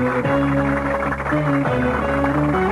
Thank you.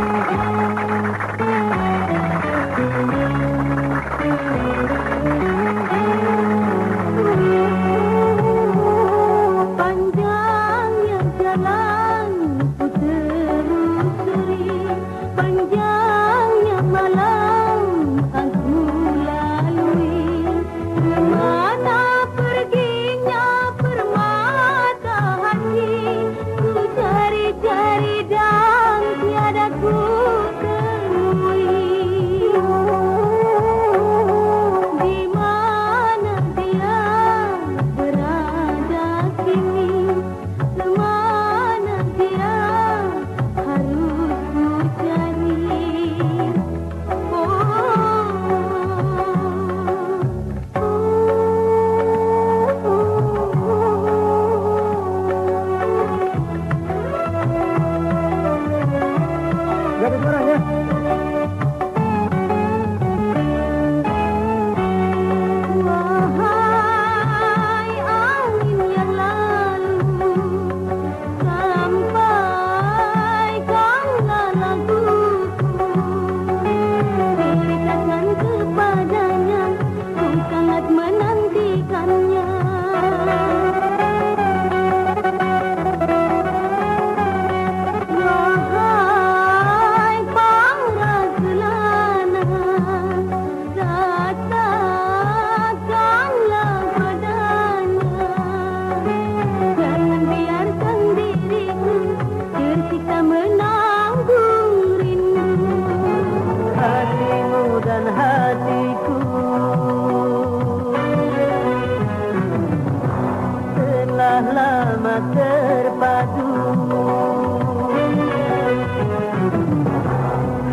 Terpadu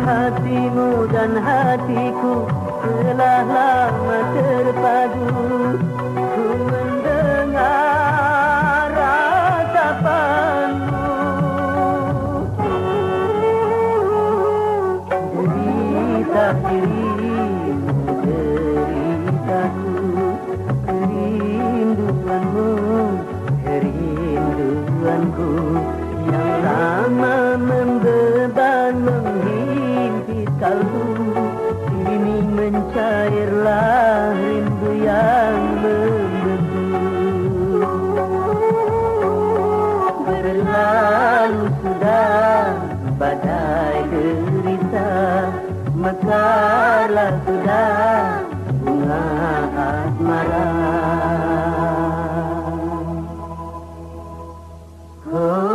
Hatimu dan hatiku telah lama terpadu. Ku mendengar ratapanmu. Derita dirimu, selalu Kini mencairlah rindu yang membentu Berlalu sudah badai derita Mekarlah sudah bunga asmara. Oh.